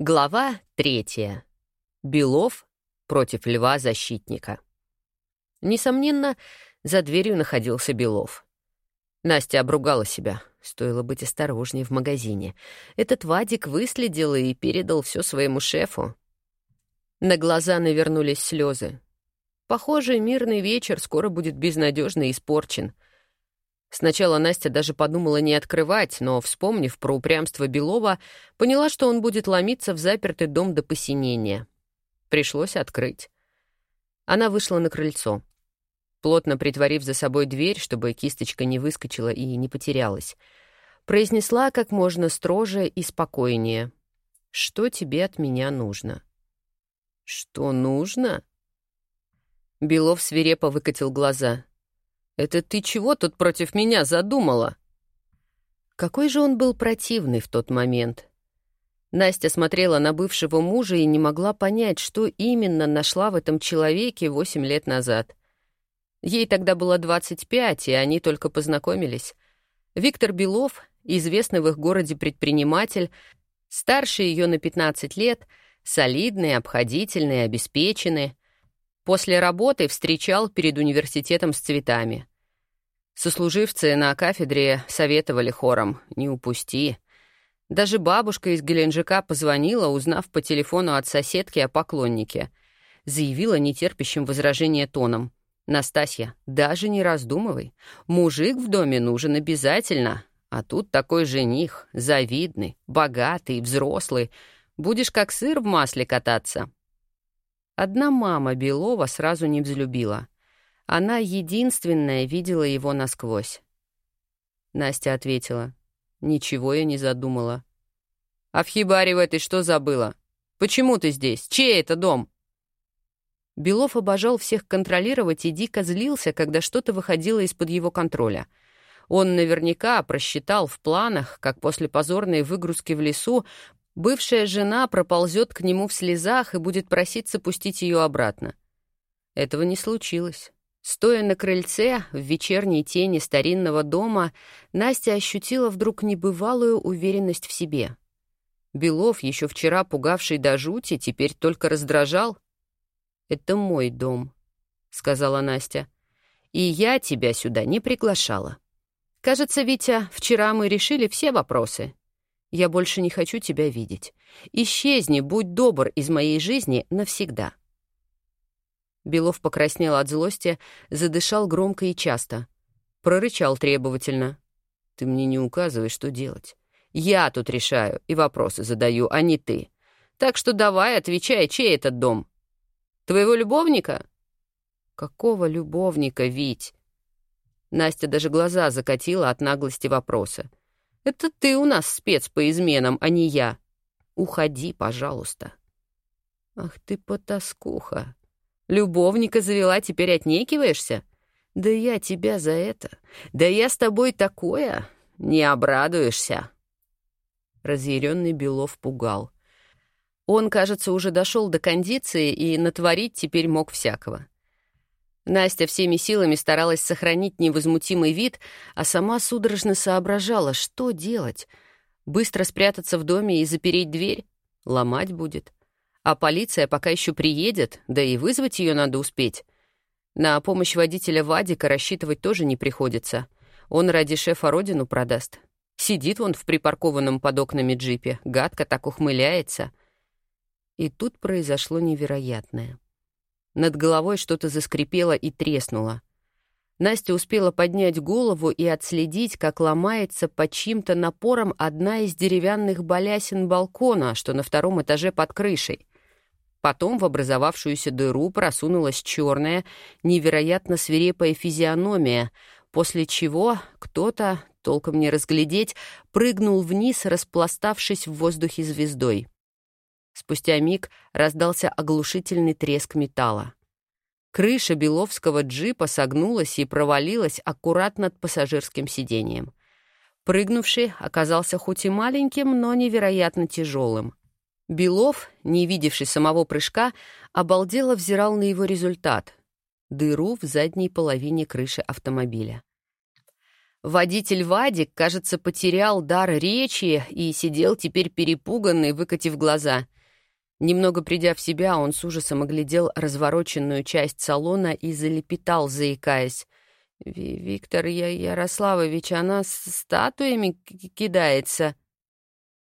Глава третья. Белов против льва-защитника. Несомненно, за дверью находился Белов. Настя обругала себя. Стоило быть осторожнее в магазине. Этот Вадик выследил и передал все своему шефу. На глаза навернулись слезы. Похоже, мирный вечер скоро будет безнадежно испорчен — Сначала Настя даже подумала не открывать, но, вспомнив про упрямство Белова, поняла, что он будет ломиться в запертый дом до посинения. Пришлось открыть. Она вышла на крыльцо. Плотно притворив за собой дверь, чтобы кисточка не выскочила и не потерялась, произнесла как можно строже и спокойнее. «Что тебе от меня нужно?» «Что нужно?» Белов свирепо выкатил глаза — это ты чего тут против меня задумала?» Какой же он был противный в тот момент. Настя смотрела на бывшего мужа и не могла понять, что именно нашла в этом человеке восемь лет назад. Ей тогда было 25, и они только познакомились. Виктор Белов, известный в их городе предприниматель, старше ее на 15 лет, солидный, обходительный, обеспеченный — После работы встречал перед университетом с цветами. Сослуживцы на кафедре советовали хором «не упусти». Даже бабушка из Геленджика позвонила, узнав по телефону от соседки о поклоннике. Заявила нетерпящим возражения тоном. «Настасья, даже не раздумывай. Мужик в доме нужен обязательно. А тут такой жених, завидный, богатый, взрослый. Будешь как сыр в масле кататься. Одна мама Белова сразу не взлюбила. Она единственная видела его насквозь. Настя ответила. Ничего я не задумала. «А в хибаре в этой что забыла? Почему ты здесь? Чей это дом?» Белов обожал всех контролировать и дико злился, когда что-то выходило из-под его контроля. Он наверняка просчитал в планах, как после позорной выгрузки в лесу бывшая жена проползет к нему в слезах и будет проситься пустить ее обратно. Этого не случилось. Стоя на крыльце, в вечерней тени старинного дома, Настя ощутила вдруг небывалую уверенность в себе. Белов, еще вчера пугавший до жути, теперь только раздражал. «Это мой дом», — сказала Настя. «И я тебя сюда не приглашала. Кажется, Витя, вчера мы решили все вопросы. Я больше не хочу тебя видеть. Исчезни, будь добр из моей жизни навсегда». Белов покраснел от злости, задышал громко и часто. Прорычал требовательно. «Ты мне не указывай, что делать. Я тут решаю и вопросы задаю, а не ты. Так что давай, отвечай, чей этот дом? Твоего любовника?» «Какого любовника, Вить?» Настя даже глаза закатила от наглости вопроса. Это ты у нас спец по изменам, а не я. Уходи, пожалуйста. Ах ты потаскуха. Любовника завела, теперь отнекиваешься? Да я тебя за это. Да я с тобой такое. Не обрадуешься. Разъяренный Белов пугал. Он, кажется, уже дошел до кондиции и натворить теперь мог всякого. Настя всеми силами старалась сохранить невозмутимый вид, а сама судорожно соображала, что делать. Быстро спрятаться в доме и запереть дверь? Ломать будет. А полиция пока еще приедет, да и вызвать ее надо успеть. На помощь водителя Вадика рассчитывать тоже не приходится. Он ради шефа родину продаст. Сидит он в припаркованном под окнами джипе, гадко так ухмыляется. И тут произошло невероятное. Над головой что-то заскрипело и треснуло. Настя успела поднять голову и отследить, как ломается под чьим-то напором одна из деревянных балясин балкона, что на втором этаже под крышей. Потом в образовавшуюся дыру просунулась черная, невероятно свирепая физиономия, после чего кто-то, толком не разглядеть, прыгнул вниз, распластавшись в воздухе звездой. Спустя миг раздался оглушительный треск металла. Крыша беловского джипа согнулась и провалилась аккуратно над пассажирским сиденьем. Прыгнувший оказался хоть и маленьким, но невероятно тяжелым. Белов, не видевший самого прыжка, обалдело взирал на его результат — дыру в задней половине крыши автомобиля. Водитель Вадик, кажется, потерял дар речи и сидел теперь перепуганный, выкатив глаза. Немного придя в себя, он с ужасом оглядел развороченную часть салона и залепетал, заикаясь. «Виктор я Ярославович, она с статуями кидается».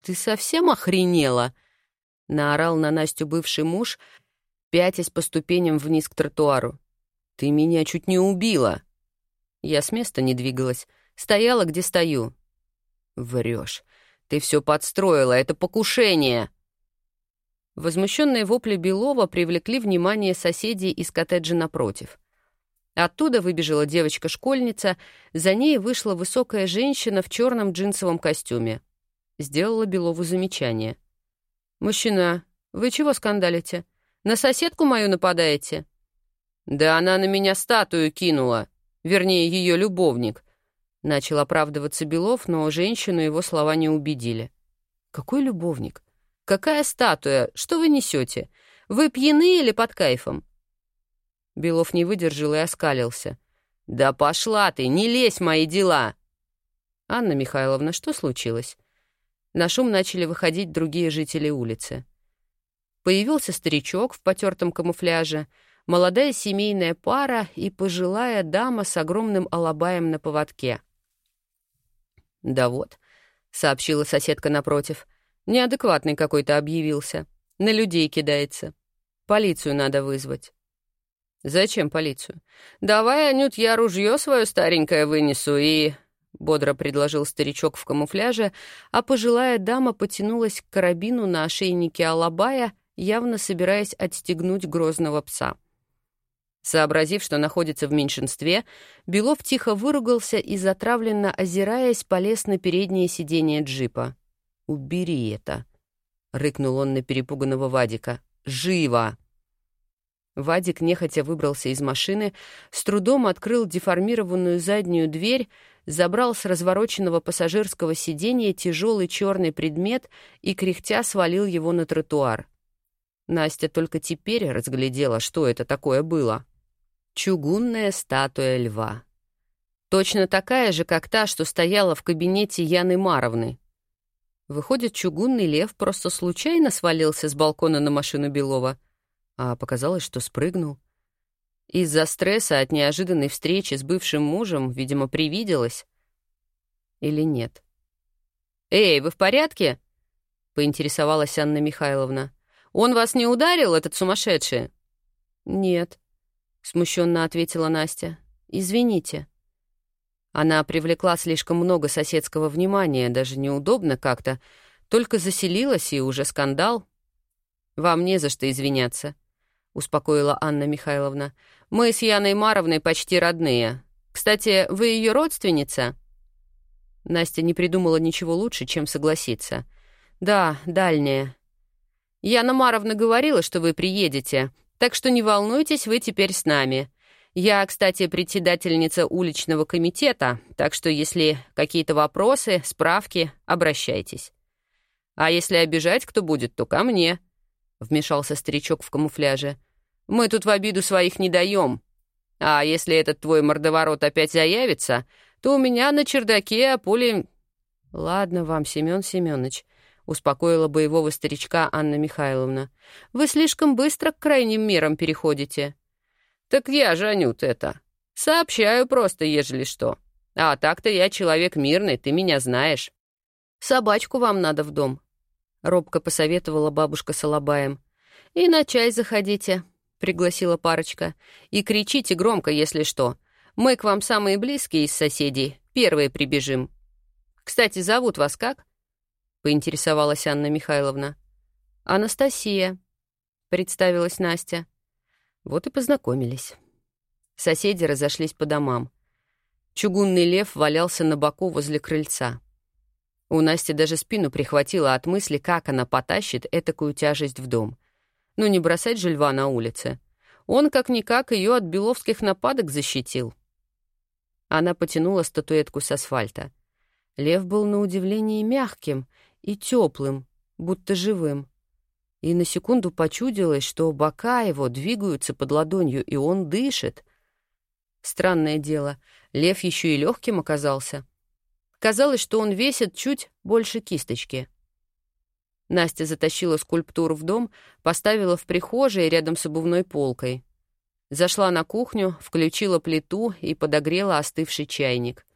«Ты совсем охренела?» — наорал на Настю бывший муж, пятясь по ступеням вниз к тротуару. «Ты меня чуть не убила!» Я с места не двигалась, стояла, где стою. «Врешь. Ты все подстроила, это покушение!» Возмущенные вопли Белова привлекли внимание соседей из коттеджа напротив. Оттуда выбежала девочка-школьница, за ней вышла высокая женщина в черном джинсовом костюме. Сделала Белову замечание. «Мужчина, вы чего скандалите? На соседку мою нападаете?» «Да она на меня статую кинула, вернее, ее любовник», — начал оправдываться Белов, но женщину его слова не убедили. «Какой любовник? «Какая статуя? Что вы несете? Вы пьяны или под кайфом?» Белов не выдержал и оскалился. «Да пошла ты, не лезь в мои дела!» «Анна Михайловна, что случилось?» На шум начали выходить другие жители улицы. Появился старичок в потертом камуфляже, молодая семейная пара и пожилая дама с огромным алабаем на поводке. «Да вот», — сообщила соседка напротив, Неадекватный какой-то объявился. На людей кидается. Полицию надо вызвать. Зачем полицию? Давай, Анют, я ружье свое старенькое вынесу и... Бодро предложил старичок в камуфляже, а пожилая дама потянулась к карабину на ошейнике Алабая, явно собираясь отстегнуть грозного пса. Сообразив, что находится в меньшинстве, Белов тихо выругался и, затравленно озираясь, полез на переднее сиденье джипа. «Убери это!» — рыкнул он на перепуганного Вадика. «Живо!» Вадик нехотя выбрался из машины, с трудом открыл деформированную заднюю дверь, забрал с развороченного пассажирского сиденья тяжелый черный предмет и, кряхтя, свалил его на тротуар. Настя только теперь разглядела, что это такое было. Чугунная статуя льва. Точно такая же, как та, что стояла в кабинете Яны Маровны. Выходит, чугунный лев просто случайно свалился с балкона на машину Белова, а показалось, что спрыгнул. Из-за стресса от неожиданной встречи с бывшим мужем, видимо, привиделось. Или нет? «Эй, вы в порядке?» — поинтересовалась Анна Михайловна. «Он вас не ударил, этот сумасшедший?» «Нет», — смущенно ответила Настя. «Извините». Она привлекла слишком много соседского внимания, даже неудобно как-то. Только заселилась, и уже скандал. «Вам не за что извиняться», — успокоила Анна Михайловна. «Мы с Яной Маровной почти родные. Кстати, вы ее родственница?» Настя не придумала ничего лучше, чем согласиться. «Да, дальняя. Яна Маровна говорила, что вы приедете, так что не волнуйтесь, вы теперь с нами. Я, кстати, председательница уличного комитета, так что если какие-то вопросы, справки, обращайтесь. А если обижать кто будет, то ко мне», — вмешался старичок в камуфляже. «Мы тут в обиду своих не даем. А если этот твой мордоворот опять заявится, то у меня на чердаке пули...» «Ладно вам, Семен Семенович», — успокоила боевого старичка Анна Михайловна. «Вы слишком быстро к крайним мерам переходите». «Так я же, Анют, это. Сообщаю просто, ежели что. А так-то я человек мирный, ты меня знаешь». «Собачку вам надо в дом», — робко посоветовала бабушка Солобаем. «И на чай заходите», — пригласила парочка. «И кричите громко, если что. Мы к вам самые близкие из соседей, первые прибежим. Кстати, зовут вас как?» — поинтересовалась Анна Михайловна. «Анастасия», — представилась Настя. Вот и познакомились. Соседи разошлись по домам. Чугунный лев валялся на боку возле крыльца. У Насти даже спину прихватило от мысли, как она потащит этакую тяжесть в дом. Ну, не бросать же льва на улице. Он, как-никак, ее от беловских нападок защитил. Она потянула статуэтку с асфальта. Лев был на удивление мягким и теплым, будто живым и на секунду почудилось, что бока его двигаются под ладонью, и он дышит. Странное дело, Лев еще и легким оказался. Казалось, что он весит чуть больше кисточки. Настя затащила скульптуру в дом, поставила в прихожей рядом с обувной полкой. Зашла на кухню, включила плиту и подогрела остывший чайник.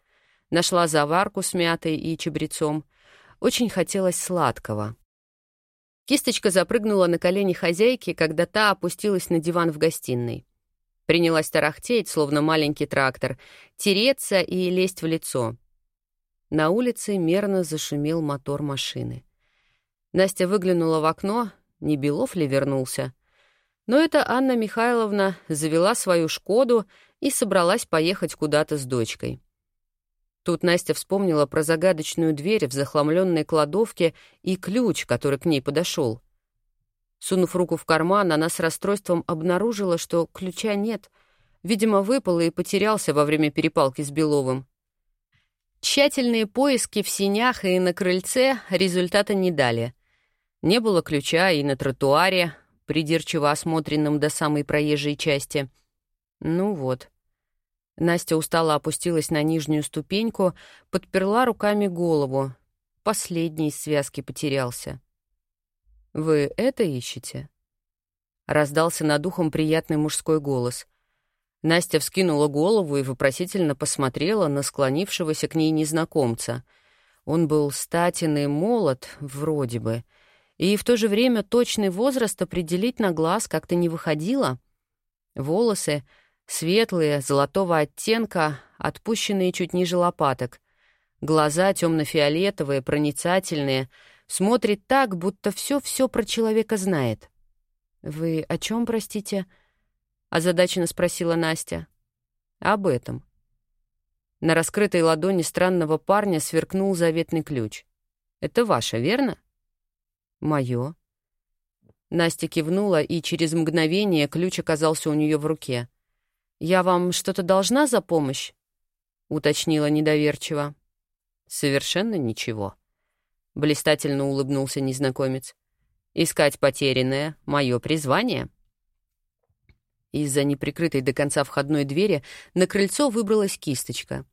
Нашла заварку с мятой и чабрецом. Очень хотелось сладкого. Кисточка запрыгнула на колени хозяйки, когда та опустилась на диван в гостиной. Принялась тарахтеть, словно маленький трактор, тереться и лезть в лицо. На улице мерно зашумел мотор машины. Настя выглянула в окно, не Белов ли вернулся. Но это Анна Михайловна завела свою «Шкоду» и собралась поехать куда-то с дочкой. Тут Настя вспомнила про загадочную дверь в захламленной кладовке и ключ, который к ней подошел. Сунув руку в карман, она с расстройством обнаружила, что ключа нет. Видимо, выпал и потерялся во время перепалки с Беловым. Тщательные поиски в синях и на крыльце результата не дали. Не было ключа и на тротуаре, придирчиво осмотренном до самой проезжей части. Ну вот. Настя устало опустилась на нижнюю ступеньку, подперла руками голову. Последний из связки потерялся. «Вы это ищете?» Раздался над ухом приятный мужской голос. Настя вскинула голову и вопросительно посмотрела на склонившегося к ней незнакомца. Он был статен и молод, вроде бы — и в то же время точный возраст определить на глаз как-то не выходило. Волосы светлые, золотого оттенка, отпущенные чуть ниже лопаток. Глаза темно-фиолетовые, проницательные, смотрит так, будто все-все про человека знает. «Вы о чем, простите?» — озадаченно спросила Настя. «Об этом». На раскрытой ладони странного парня сверкнул заветный ключ. «Это ваше, верно?» «Мое». Настя кивнула, и через мгновение ключ оказался у нее в руке. «Я вам что-то должна за помощь?» — уточнила недоверчиво. «Совершенно ничего», — блистательно улыбнулся незнакомец. «Искать потерянное — мое призвание». Из-за неприкрытой до конца входной двери на крыльцо выбралась кисточка.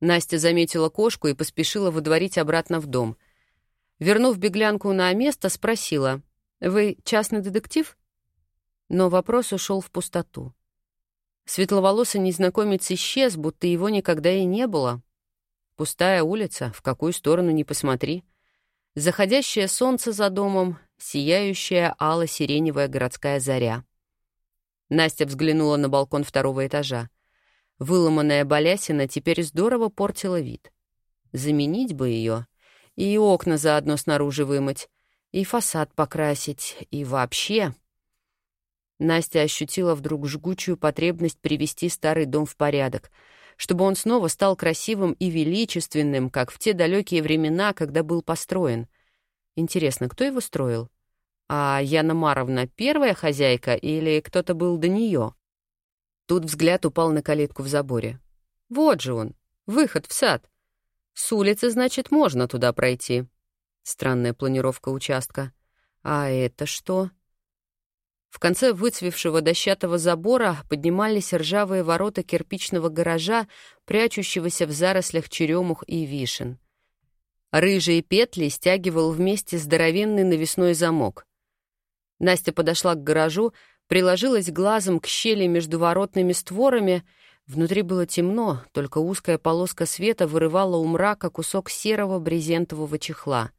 Настя заметила кошку и поспешила выдворить обратно в дом — Вернув беглянку на место, спросила, «Вы частный детектив?» Но вопрос ушел в пустоту. Светловолосый незнакомец исчез, будто его никогда и не было. Пустая улица, в какую сторону ни посмотри. Заходящее солнце за домом, сияющая ало-сиреневая городская заря. Настя взглянула на балкон второго этажа. Выломанная балясина теперь здорово портила вид. Заменить бы ее — и окна заодно снаружи вымыть, и фасад покрасить, и вообще... Настя ощутила вдруг жгучую потребность привести старый дом в порядок, чтобы он снова стал красивым и величественным, как в те далекие времена, когда был построен. Интересно, кто его строил? А Яна Маровна первая хозяйка или кто-то был до нее? Тут взгляд упал на калитку в заборе. Вот же он, выход в сад. С улицы, значит, можно туда пройти. Странная планировка участка. А это что? В конце выцвевшего дощатого забора поднимались ржавые ворота кирпичного гаража, прячущегося в зарослях черемух и вишен. Рыжие петли стягивал вместе здоровенный навесной замок. Настя подошла к гаражу, приложилась глазом к щели между воротными створами — Внутри было темно, только узкая полоска света вырывала у мрака кусок серого брезентового чехла.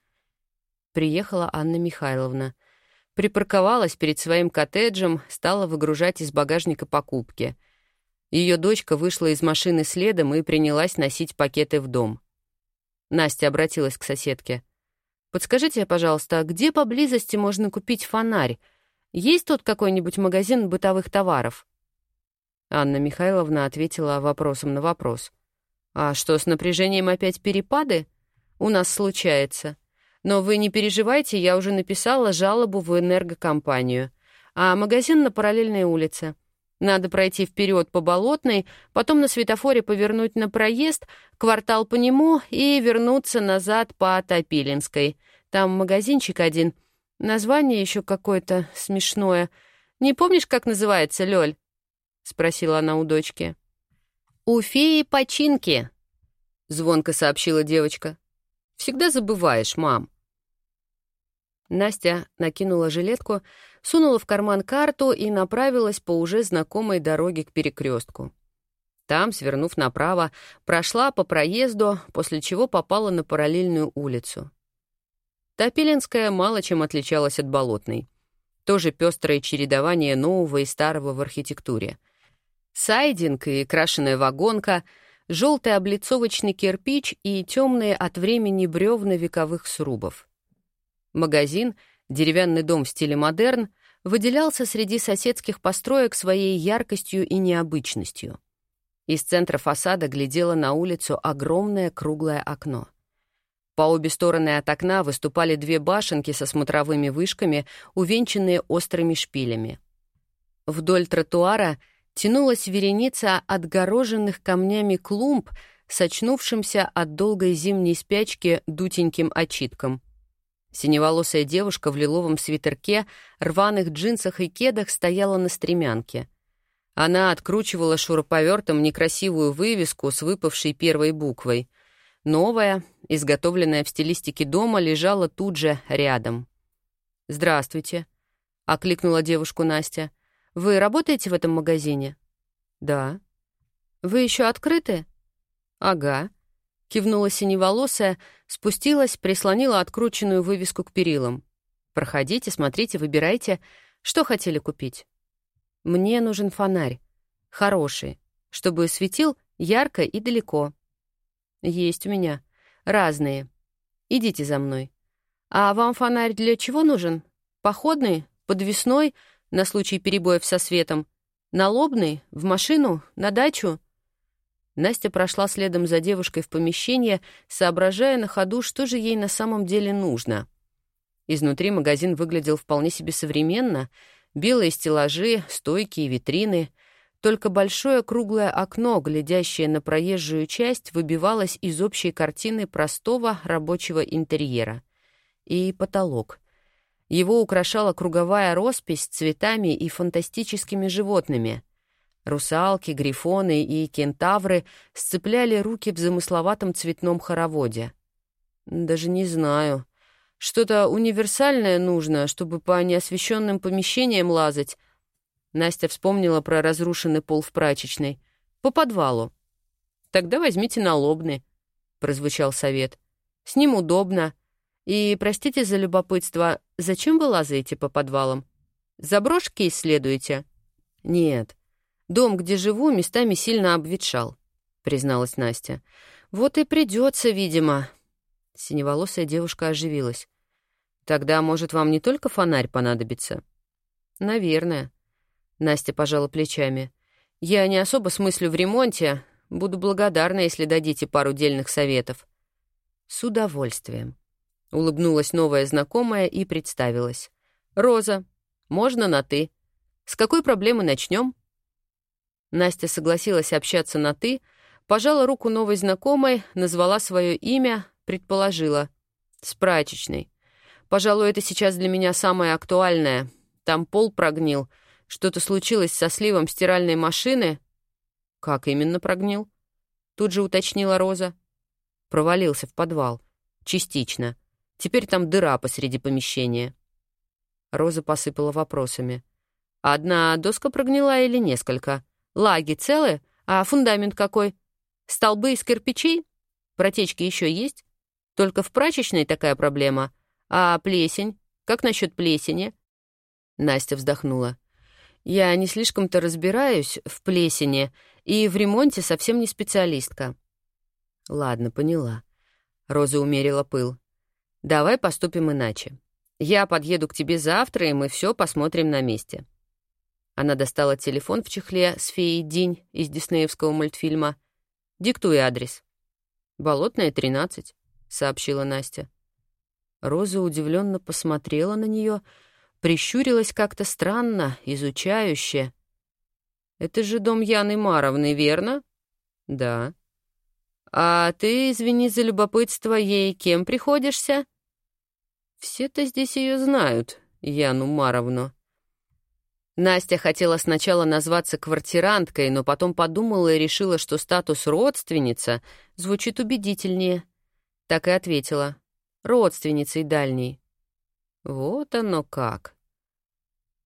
Приехала Анна Михайловна. Припарковалась перед своим коттеджем, стала выгружать из багажника покупки. Ее дочка вышла из машины следом и принялась носить пакеты в дом. Настя обратилась к соседке. «Подскажите, пожалуйста, где поблизости можно купить фонарь? Есть тут какой-нибудь магазин бытовых товаров?» Анна Михайловна ответила вопросом на вопрос. «А что, с напряжением опять перепады? У нас случается. Но вы не переживайте, я уже написала жалобу в энергокомпанию. А магазин на параллельной улице. Надо пройти вперед по Болотной, потом на светофоре повернуть на проезд, квартал по нему и вернуться назад по Топилинской. Там магазинчик один. Название еще какое-то смешное. Не помнишь, как называется, Лёль?» — спросила она у дочки. «У феи починки», — звонко сообщила девочка. «Всегда забываешь, мам». Настя накинула жилетку, сунула в карман карту и направилась по уже знакомой дороге к перекрестку. Там, свернув направо, прошла по проезду, после чего попала на параллельную улицу. Топилинская мало чем отличалась от Болотной. Тоже пестрое чередование нового и старого в архитектуре. Сайдинг и крашеная вагонка, желтый облицовочный кирпич и темные от времени бревна вековых срубов. Магазин, деревянный дом в стиле модерн, выделялся среди соседских построек своей яркостью и необычностью. Из центра фасада глядело на улицу огромное круглое окно. По обе стороны от окна выступали две башенки со смотровыми вышками, увенчанные острыми шпилями. Вдоль тротуара тянулась вереница отгороженных камнями клумб с очнувшимся от долгой зимней спячки дутеньким очитком — Синеволосая девушка в лиловом свитерке, рваных джинсах и кедах стояла на стремянке. Она откручивала шуруповертом некрасивую вывеску с выпавшей первой буквой. Новая, изготовленная в стилистике дома, лежала тут же рядом. «Здравствуйте», — окликнула девушку Настя. «Вы работаете в этом магазине?» «Да». «Вы еще открыты?» «Ага», Кивнула синеволосая, спустилась, прислонила открученную вывеску к перилам. «Проходите, смотрите, выбирайте. Что хотели купить?» «Мне нужен фонарь. Хороший, чтобы светил ярко и далеко». «Есть у меня. Разные. Идите за мной. А вам фонарь для чего нужен? Походный? Подвесной? На случай перебоев со светом? Налобный? В машину? На дачу?» Настя прошла следом за девушкой в помещение, соображая на ходу, что же ей на самом деле нужно. Изнутри магазин выглядел вполне себе современно. Белые стеллажи, стойки и витрины. Только большое круглое окно, глядящее на проезжую часть, выбивалось из общей картины простого рабочего интерьера. И потолок. Его украшала круговая роспись цветами и фантастическими животными — Русалки, грифоны и кентавры сцепляли руки в замысловатом цветном хороводе. Даже не знаю. Что-то универсальное нужно, чтобы по неосвещенным помещениям лазать. Настя вспомнила про разрушенный пол в прачечной. По подвалу. Тогда возьмите налобный, прозвучал совет. С ним удобно. И, простите за любопытство, зачем вы лазаете по подвалам? Заброшки исследуете? Нет. Дом, где живу, местами сильно обветшал», — призналась Настя. «Вот и придется, видимо». Синеволосая девушка оживилась. «Тогда, может, вам не только фонарь понадобится?» «Наверное». Настя пожала плечами. «Я не особо смыслю в ремонте. Буду благодарна, если дадите пару дельных советов». «С удовольствием», — улыбнулась новая знакомая и представилась. «Роза, можно на «ты». С какой проблемы начнем? Настя согласилась общаться на «ты», пожала руку новой знакомой, назвала свое имя, предположила. «С прачечной. Пожалуй, это сейчас для меня самое актуальное. Там пол прогнил. Что-то случилось со сливом стиральной машины». «Как именно прогнил?» Тут же уточнила Роза. Провалился в подвал. Частично. Теперь там дыра посреди помещения. Роза посыпала вопросами. «Одна доска прогнила или несколько?» Лаги целые, а фундамент какой? Столбы из кирпичей? Протечки еще есть? Только в прачечной такая проблема. А плесень? Как насчет плесени?» Настя вздохнула. «Я не слишком-то разбираюсь в плесени и в ремонте совсем не специалистка». «Ладно, поняла». Роза умерила пыл. «Давай поступим иначе. Я подъеду к тебе завтра, и мы все посмотрим на месте. Она достала телефон в чехле с феей Динь из диснеевского мультфильма. «Диктуй адрес». «Болотная, 13», — сообщила Настя. Роза удивленно посмотрела на нее, прищурилась как-то странно, изучающе. «Это же дом Яны Маровны, верно?» «Да». «А ты, извини за любопытство, ей кем приходишься?» «Все-то здесь ее знают, Яну Маровну». Настя хотела сначала назваться квартиранткой, но потом подумала и решила, что статус родственница звучит убедительнее. Так и ответила. Родственницей дальней. Вот оно как.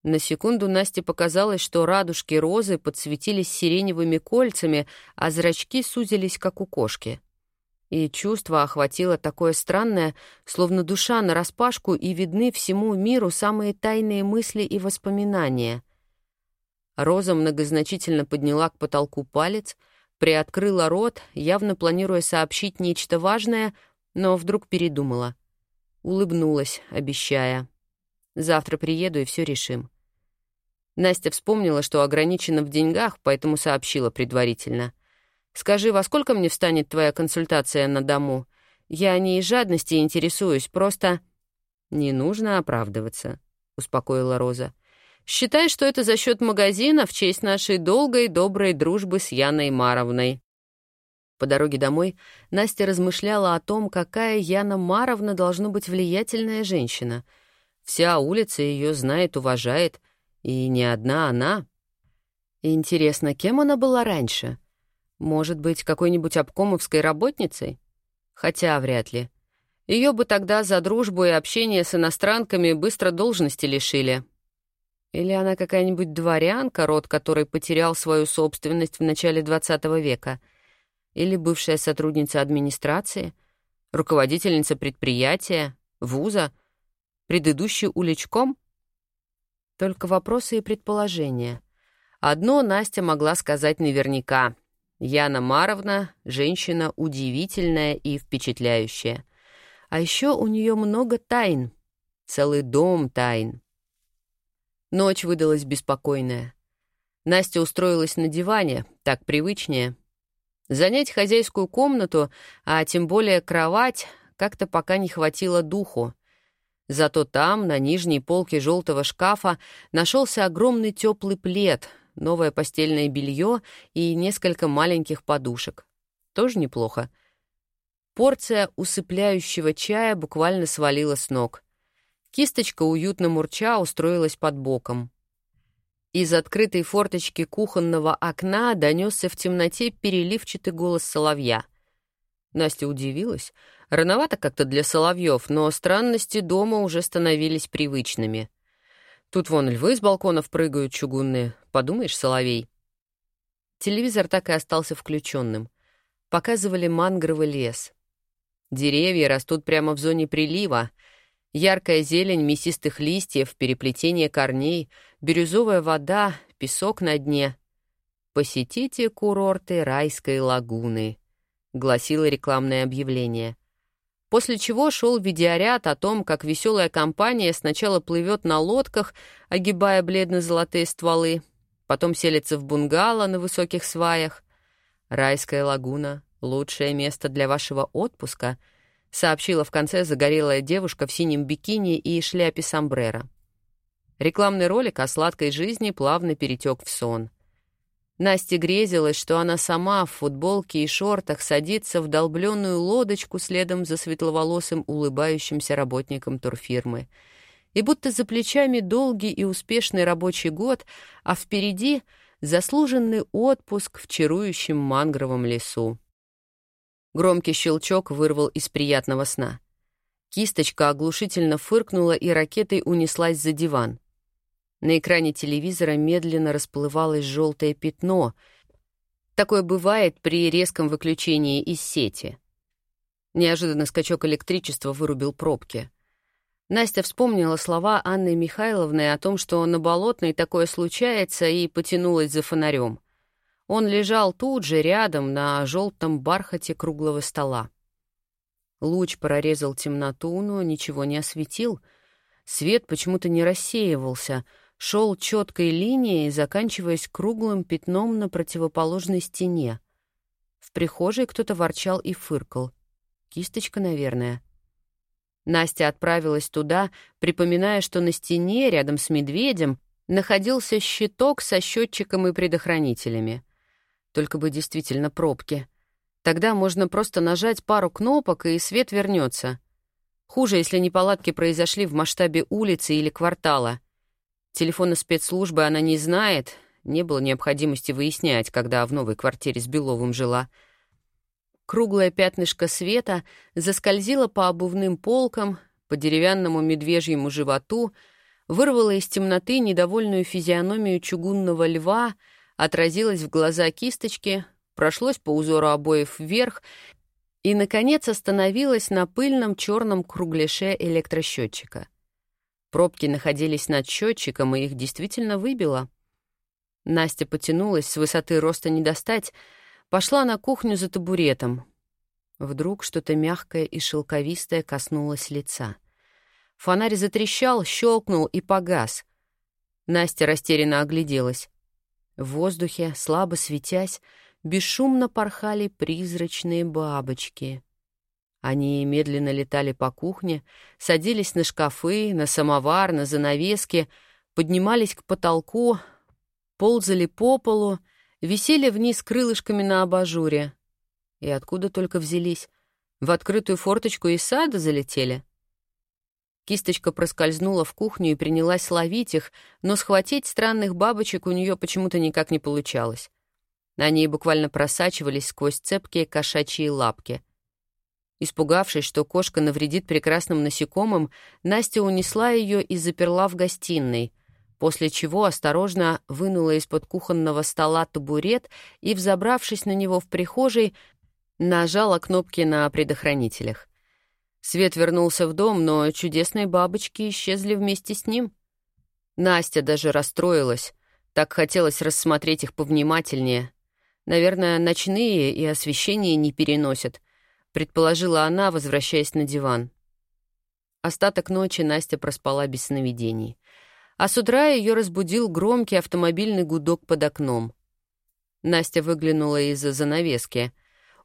На секунду Насте показалось, что радужки розы подсветились сиреневыми кольцами, а зрачки сузились, как у кошки. И чувство охватило такое странное, словно душа нараспашку, и видны всему миру самые тайные мысли и воспоминания. Роза многозначительно подняла к потолку палец, приоткрыла рот, явно планируя сообщить нечто важное, но вдруг передумала. Улыбнулась, обещая. «Завтра приеду и все решим». Настя вспомнила, что ограничена в деньгах, поэтому сообщила предварительно. «Скажи, во сколько мне встанет твоя консультация на дому? Я не из жадности интересуюсь, просто...» «Не нужно оправдываться», — успокоила Роза. «Считай, что это за счет магазина в честь нашей долгой доброй дружбы с Яной Маровной». По дороге домой Настя размышляла о том, какая Яна Маровна должна быть влиятельная женщина. Вся улица ее знает, уважает — и не одна она. Интересно, кем она была раньше? Может быть, какой-нибудь обкомовской работницей? Хотя вряд ли. Ее бы тогда за дружбу и общение с иностранками быстро должности лишили. Или она какая-нибудь дворянка, род которой потерял свою собственность в начале XX века. Или бывшая сотрудница администрации, руководительница предприятия, вуза, предыдущий уличком — только вопросы и предположения. Одно Настя могла сказать наверняка. Яна Маровна — женщина удивительная и впечатляющая. А еще у нее много тайн. Целый дом тайн. Ночь выдалась беспокойная. Настя устроилась на диване, так привычнее. Занять хозяйскую комнату, а тем более кровать, как-то пока не хватило духу. Зато там, на нижней полке желтого шкафа, нашелся огромный теплый плед, новое постельное белье и несколько маленьких подушек. Тоже неплохо. Порция усыпляющего чая буквально свалила с ног. Кисточка, уютно мурча, устроилась под боком. Из открытой форточки кухонного окна донесся в темноте переливчатый голос соловья. Настя удивилась — Рановато как-то для соловьев, но странности дома уже становились привычными. Тут вон львы с балконов прыгают чугунные. Подумаешь, соловей. Телевизор так и остался включенным. Показывали мангровый лес. Деревья растут прямо в зоне прилива. Яркая зелень мясистых листьев, переплетение корней, бирюзовая вода, песок на дне. «Посетите курорты райской лагуны», — гласило рекламное объявление — после чего шел видеоряд о том, как веселая компания сначала плывет на лодках, огибая бледно-золотые стволы, потом селится в бунгало на высоких сваях. «Райская лагуна — лучшее место для вашего отпуска», — сообщила в конце загорелая девушка в синем бикини и шляпе сомбреро. Рекламный ролик о сладкой жизни плавно перетек в сон — Насте грезилось, что она сама в футболке и шортах садится в долбленную лодочку следом за светловолосым улыбающимся работником турфирмы. И будто за плечами долгий и успешный рабочий год, а впереди заслуженный отпуск в чарующем мангровом лесу. Громкий щелчок вырвал из приятного сна. Кисточка оглушительно фыркнула и ракетой унеслась за диван. На экране телевизора медленно расплывалось желтое пятно. Такое бывает при резком выключении из сети. Неожиданно скачок электричества вырубил пробки. Настя вспомнила слова Анны Михайловны о том, что на Болотной такое случается, и потянулась за фонарем. Он лежал тут же, рядом, на желтом бархате круглого стола. Луч прорезал темноту, но ничего не осветил. Свет почему-то не рассеивался — шел четкой линией, заканчиваясь круглым пятном на противоположной стене. В прихожей кто-то ворчал и фыркал. Кисточка, наверное. Настя отправилась туда, припоминая, что на стене, рядом с медведем, находился щиток со счетчиком и предохранителями. Только бы действительно пробки. Тогда можно просто нажать пару кнопок, и свет вернется. Хуже, если неполадки произошли в масштабе улицы или квартала. Телефона спецслужбы она не знает, не было необходимости выяснять, когда в новой квартире с Беловым жила. Круглое пятнышко света заскользило по обувным полкам, по деревянному медвежьему животу, вырвало из темноты недовольную физиономию чугунного льва, отразилось в глаза кисточки, прошлось по узору обоев вверх и, наконец, остановилось на пыльном черном кругляше электросчетчика. Пробки находились над счетчиком, и их действительно выбило. Настя потянулась, с высоты роста не достать, пошла на кухню за табуретом. Вдруг что-то мягкое и шелковистое коснулось лица. Фонарь затрещал, щелкнул и погас. Настя растерянно огляделась. В воздухе, слабо светясь, бесшумно порхали призрачные бабочки. Они медленно летали по кухне, садились на шкафы, на самовар, на занавески, поднимались к потолку, ползали по полу, висели вниз крылышками на абажуре. И откуда только взялись? В открытую форточку из сада залетели? Кисточка проскользнула в кухню и принялась ловить их, но схватить странных бабочек у нее почему-то никак не получалось. Они буквально просачивались сквозь цепкие кошачьи лапки. Испугавшись, что кошка навредит прекрасным насекомым, Настя унесла ее и заперла в гостиной, после чего осторожно вынула из-под кухонного стола табурет и, взобравшись на него в прихожей, нажала кнопки на предохранителях. Свет вернулся в дом, но чудесные бабочки исчезли вместе с ним. Настя даже расстроилась. Так хотелось рассмотреть их повнимательнее. Наверное, ночные и освещение не переносят, предположила она, возвращаясь на диван. Остаток ночи Настя проспала без сновидений. А с утра ее разбудил громкий автомобильный гудок под окном. Настя выглянула из-за занавески.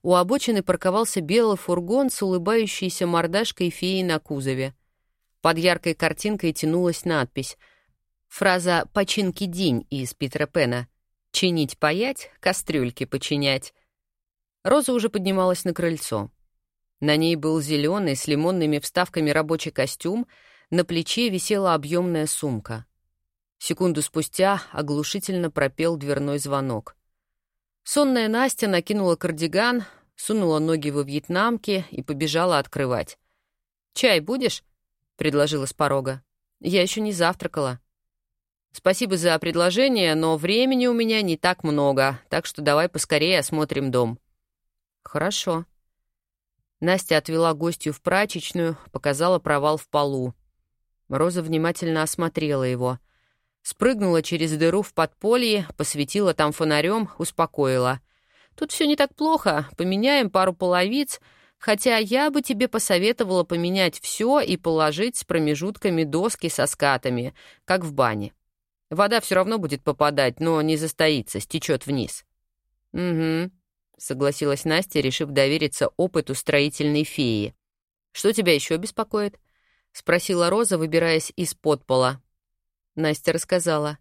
У обочины парковался белый фургон с улыбающейся мордашкой феи на кузове. Под яркой картинкой тянулась надпись. Фраза «починки день» из Питера Пена — Чинить паять, кастрюльки починять. Роза уже поднималась на крыльцо. На ней был зеленый с лимонными вставками рабочий костюм, на плече висела объемная сумка. Секунду спустя оглушительно пропел дверной звонок. Сонная Настя накинула кардиган, сунула ноги во вьетнамки и побежала открывать. «Чай будешь?» — предложила с порога. «Я еще не завтракала». Спасибо за предложение, но времени у меня не так много, так что давай поскорее осмотрим дом». «Хорошо». Настя отвела гостью в прачечную, показала провал в полу. Роза внимательно осмотрела его. Спрыгнула через дыру в подполье, посветила там фонарем, успокоила. «Тут все не так плохо, поменяем пару половиц, хотя я бы тебе посоветовала поменять все и положить с промежутками доски со скатами, как в бане. Вода все равно будет попадать, но не застоится, стечет вниз. Угу, согласилась Настя, решив довериться опыту строительной феи. Что тебя еще беспокоит? спросила Роза, выбираясь из-под пола. Настя рассказала.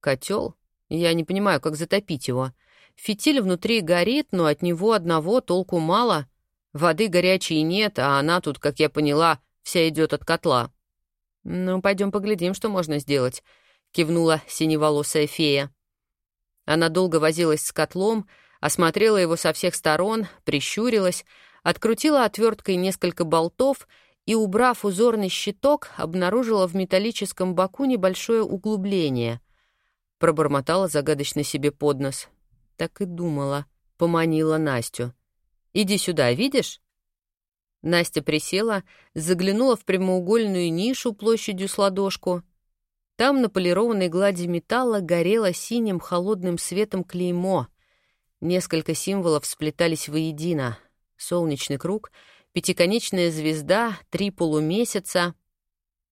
Котел? Я не понимаю, как затопить его. Фитиль внутри горит, но от него одного толку мало. Воды горячей нет, а она тут, как я поняла, вся идет от котла. Ну, пойдем поглядим, что можно сделать. — кивнула синеволосая фея. Она долго возилась с котлом, осмотрела его со всех сторон, прищурилась, открутила отверткой несколько болтов и, убрав узорный щиток, обнаружила в металлическом боку небольшое углубление. Пробормотала загадочно себе под нос. Так и думала, поманила Настю. «Иди сюда, видишь?» Настя присела, заглянула в прямоугольную нишу площадью с ладошку — там на полированной глади металла горело синим холодным светом клеймо. Несколько символов сплетались воедино. Солнечный круг, пятиконечная звезда, три полумесяца.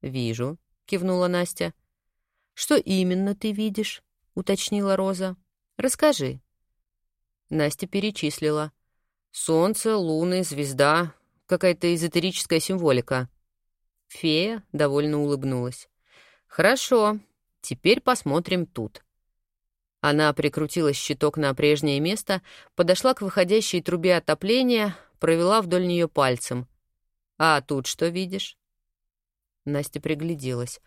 «Вижу», — кивнула Настя. «Что именно ты видишь?» — уточнила Роза. «Расскажи». Настя перечислила. «Солнце, луны, звезда, какая-то эзотерическая символика». Фея довольно улыбнулась. «Хорошо, теперь посмотрим тут». Она прикрутила щиток на прежнее место, подошла к выходящей трубе отопления, провела вдоль нее пальцем. «А тут что видишь?» Настя пригляделась.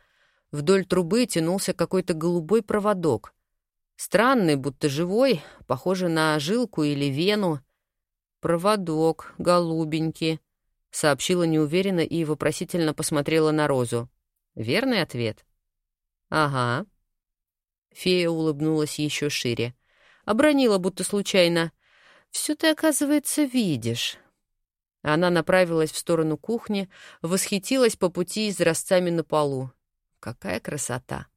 Вдоль трубы тянулся какой-то голубой проводок. Странный, будто живой, похожий на жилку или вену. «Проводок, голубенький», — сообщила неуверенно и вопросительно посмотрела на Розу. «Верный ответ?» «Ага». Фея улыбнулась еще шире. Обронила, будто случайно. «Все ты, оказывается, видишь». Она направилась в сторону кухни, восхитилась по пути изразцами на полу. Какая красота!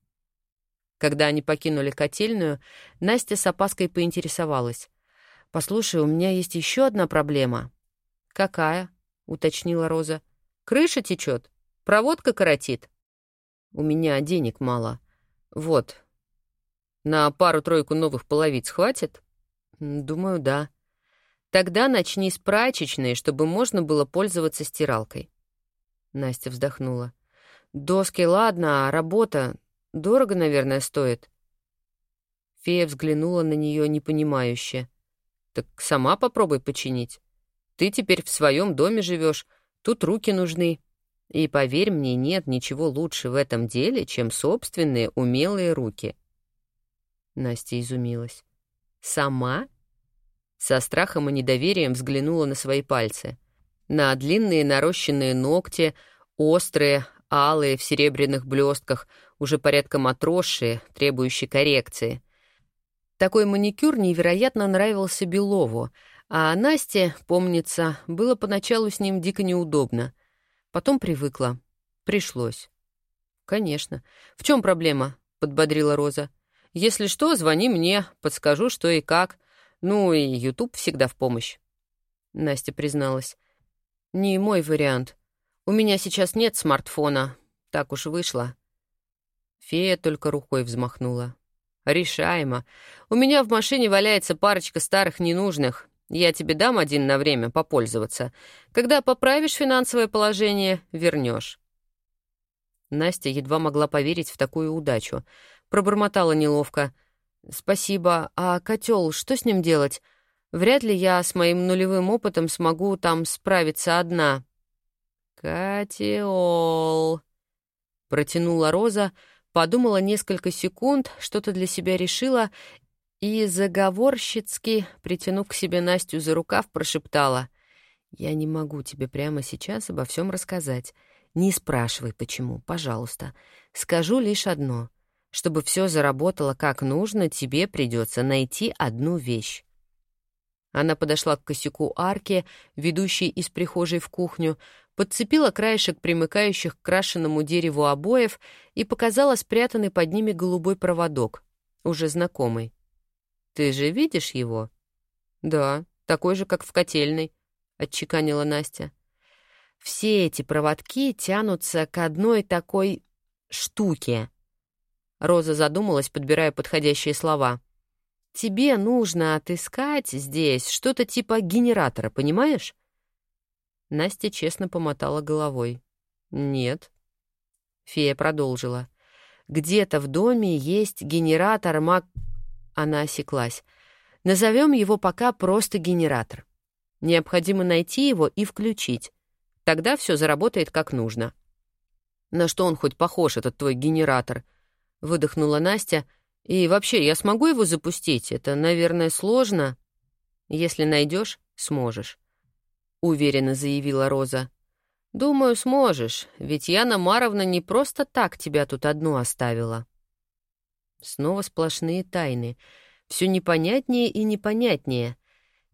Когда они покинули котельную, Настя с опаской поинтересовалась. «Послушай, у меня есть еще одна проблема». «Какая?» — уточнила Роза. «Крыша течет. Проводка коротит». «У меня денег мало. Вот. На пару-тройку новых половиц хватит?» «Думаю, да». «Тогда начни с прачечной, чтобы можно было пользоваться стиралкой». Настя вздохнула. «Доски, ладно, а работа дорого, наверное, стоит». Фея взглянула на нее непонимающе. «Так сама попробуй починить. Ты теперь в своем доме живешь, тут руки нужны. И поверь мне, нет ничего лучше в этом деле, чем собственные умелые руки». Настя изумилась. «Сама?» Со страхом и недоверием взглянула на свои пальцы. На длинные нарощенные ногти, острые, алые, в серебряных блестках, уже порядком отросшие, требующие коррекции. Такой маникюр невероятно нравился Белову, а Насте, помнится, было поначалу с ним дико неудобно. Потом привыкла. Пришлось. «Конечно. В чем проблема?» — подбодрила Роза. «Если что, звони мне, подскажу, что и как. Ну и Ютуб всегда в помощь». Настя призналась. «Не мой вариант. У меня сейчас нет смартфона. Так уж вышло». Фея только рукой взмахнула. «Решаемо. У меня в машине валяется парочка старых ненужных. Я тебе дам один на время попользоваться. Когда поправишь финансовое положение, вернешь. Настя едва могла поверить в такую удачу. Пробормотала неловко. «Спасибо. А котел, что с ним делать? Вряд ли я с моим нулевым опытом смогу там справиться одна». «Котел», — протянула Роза, подумала несколько секунд, что-то для себя решила и заговорщицки, притянув к себе Настю за рукав, прошептала. «Я не могу тебе прямо сейчас обо всем рассказать. Не спрашивай, почему, пожалуйста. Скажу лишь одно — чтобы все заработало как нужно, тебе придется найти одну вещь. Она подошла к косяку арки, ведущей из прихожей в кухню, подцепила краешек примыкающих к крашенному дереву обоев и показала спрятанный под ними голубой проводок, уже знакомый. «Ты же видишь его?» «Да, такой же, как в котельной», — отчеканила Настя. «Все эти проводки тянутся к одной такой штуке», Роза задумалась, подбирая подходящие слова. «Тебе нужно отыскать здесь что-то типа генератора, понимаешь?» Настя честно помотала головой. «Нет». Фея продолжила. «Где-то в доме есть генератор маг...» Она осеклась. «Назовем его пока просто генератор. Необходимо найти его и включить. Тогда все заработает как нужно». «На что он хоть похож, этот твой генератор?» Выдохнула Настя. «И вообще, я смогу его запустить? Это, наверное, сложно». «Если найдешь, сможешь», — уверенно заявила Роза. «Думаю, сможешь, ведь Яна Маровна не просто так тебя тут одну оставила». Снова сплошные тайны. Все непонятнее и непонятнее.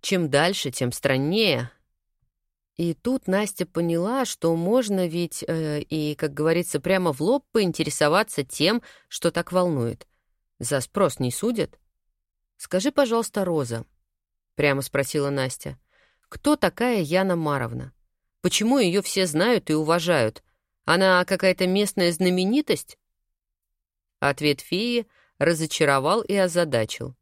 Чем дальше, тем страннее, и тут Настя поняла, что можно ведь э, и, как говорится, прямо в лоб поинтересоваться тем, что так волнует. За спрос не судят. «Скажи, пожалуйста, Роза», — прямо спросила Настя, — «кто такая Яна Маровна? Почему ее все знают и уважают? Она какая-то местная знаменитость?» Ответ феи разочаровал и озадачил.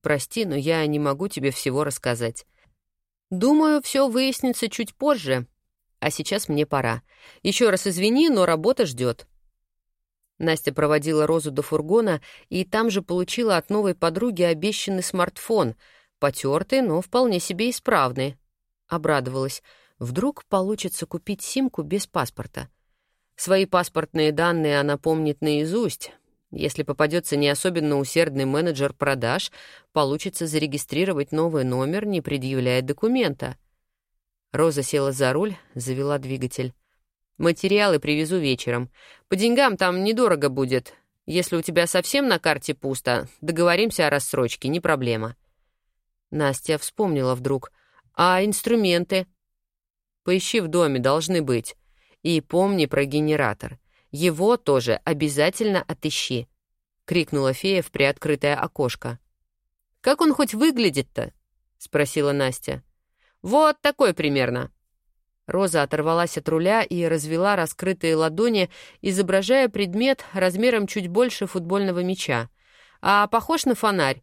«Прости, но я не могу тебе всего рассказать. Думаю, все выяснится чуть позже. А сейчас мне пора. Еще раз извини, но работа ждет. Настя проводила Розу до фургона и там же получила от новой подруги обещанный смартфон, потертый, но вполне себе исправный. Обрадовалась. Вдруг получится купить симку без паспорта. Свои паспортные данные она помнит наизусть. Если попадется не особенно усердный менеджер продаж, получится зарегистрировать новый номер, не предъявляя документа. Роза села за руль, завела двигатель. «Материалы привезу вечером. По деньгам там недорого будет. Если у тебя совсем на карте пусто, договоримся о рассрочке, не проблема». Настя вспомнила вдруг. «А инструменты?» «Поищи в доме, должны быть. И помни про генератор. Его тоже обязательно отыщи», — крикнула фея в приоткрытое окошко. «Как он хоть выглядит-то?» — спросила Настя. «Вот такой примерно». Роза оторвалась от руля и развела раскрытые ладони, изображая предмет размером чуть больше футбольного мяча. «А похож на фонарь.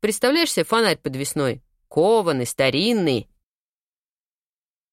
Представляешь себе фонарь подвесной? Кованый, старинный.